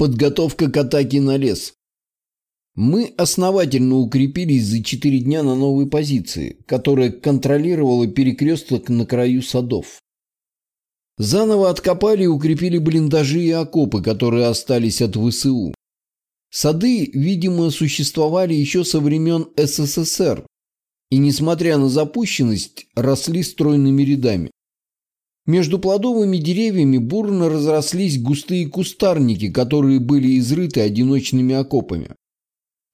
Подготовка к атаке на лес. Мы основательно укрепились за четыре дня на новой позиции, которая контролировала перекресток на краю садов. Заново откопали и укрепили блиндажи и окопы, которые остались от ВСУ. Сады, видимо, существовали еще со времен СССР и, несмотря на запущенность, росли стройными рядами. Между плодовыми деревьями бурно разрослись густые кустарники, которые были изрыты одиночными окопами.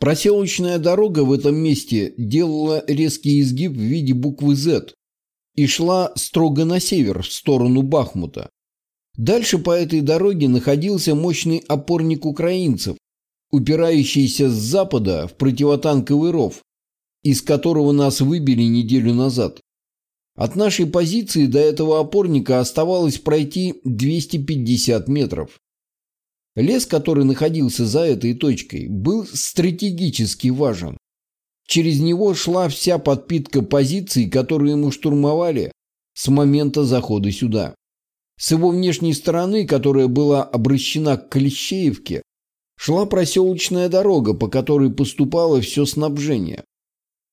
Проселочная дорога в этом месте делала резкий изгиб в виде буквы «Z» и шла строго на север, в сторону Бахмута. Дальше по этой дороге находился мощный опорник украинцев, упирающийся с запада в противотанковый ров, из которого нас выбили неделю назад. От нашей позиции до этого опорника оставалось пройти 250 метров. Лес, который находился за этой точкой, был стратегически важен. Через него шла вся подпитка позиций, которые мы штурмовали с момента захода сюда. С его внешней стороны, которая была обращена к Клещеевке, шла проселочная дорога, по которой поступало все снабжение.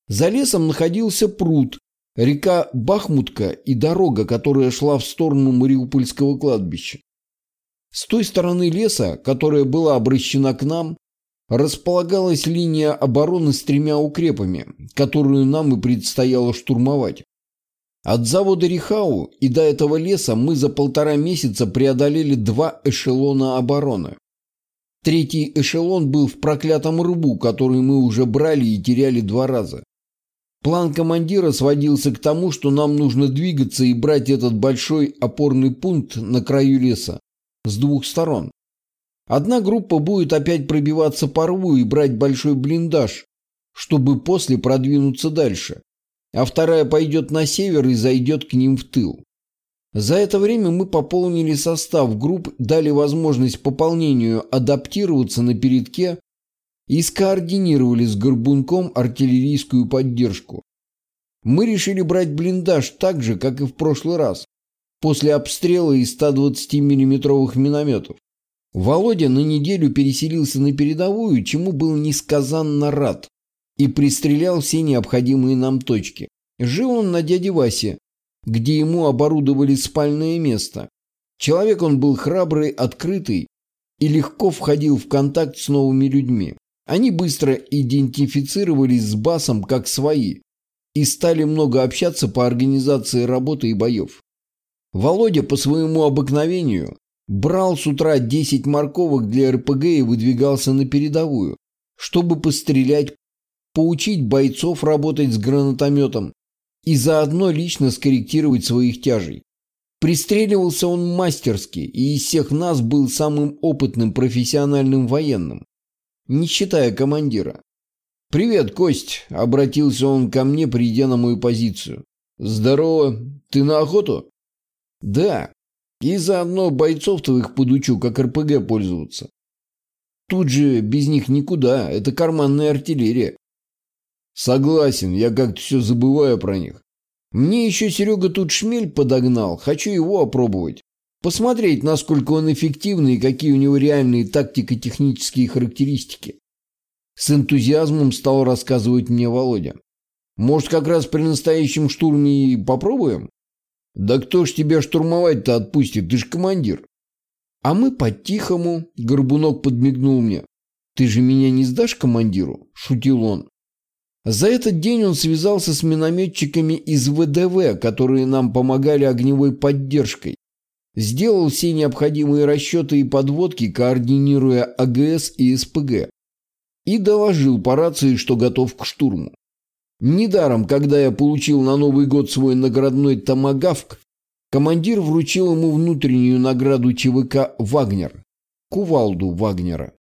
За лесом находился пруд, река Бахмутка и дорога, которая шла в сторону Мариупольского кладбища. С той стороны леса, которая была обращена к нам, располагалась линия обороны с тремя укрепами, которую нам и предстояло штурмовать. От завода Рихау и до этого леса мы за полтора месяца преодолели два эшелона обороны. Третий эшелон был в проклятом рву, который мы уже брали и теряли два раза. План командира сводился к тому, что нам нужно двигаться и брать этот большой опорный пункт на краю леса с двух сторон. Одна группа будет опять пробиваться по рву и брать большой блиндаж, чтобы после продвинуться дальше, а вторая пойдет на север и зайдет к ним в тыл. За это время мы пополнили состав групп, дали возможность пополнению адаптироваться на передке и скоординировали с Горбунком артиллерийскую поддержку. Мы решили брать блиндаж так же, как и в прошлый раз, после обстрела из 120 миллиметровых минометов. Володя на неделю переселился на передовую, чему был несказанно рад, и пристрелял все необходимые нам точки. Жил он на дяде Васе, где ему оборудовали спальное место. Человек он был храбрый, открытый и легко входил в контакт с новыми людьми. Они быстро идентифицировались с Басом как свои и стали много общаться по организации работы и боев. Володя по своему обыкновению брал с утра 10 морковок для РПГ и выдвигался на передовую, чтобы пострелять, поучить бойцов работать с гранатометом и заодно лично скорректировать своих тяжей. Пристреливался он мастерски и из всех нас был самым опытным профессиональным военным не считая командира. «Привет, Кость!» – обратился он ко мне, придя на мою позицию. «Здорово! Ты на охоту?» «Да. И заодно бойцов твоих подучу, как РПГ пользоваться. Тут же без них никуда, это карманная артиллерия». «Согласен, я как-то все забываю про них. Мне еще Серега тут шмель подогнал, хочу его опробовать. Посмотреть, насколько он эффективный и какие у него реальные тактико-технические характеристики. С энтузиазмом стал рассказывать мне Володя. Может, как раз при настоящем штурме и попробуем? Да кто ж тебя штурмовать-то отпустит, ты ж командир. А мы по-тихому, Горбунок подмигнул мне. Ты же меня не сдашь командиру? Шутил он. За этот день он связался с минометчиками из ВДВ, которые нам помогали огневой поддержкой Сделал все необходимые расчеты и подводки, координируя АГС и СПГ. И доложил по рации, что готов к штурму. Недаром, когда я получил на Новый год свой наградной томагавк, командир вручил ему внутреннюю награду ЧВК «Вагнер» – кувалду Вагнера.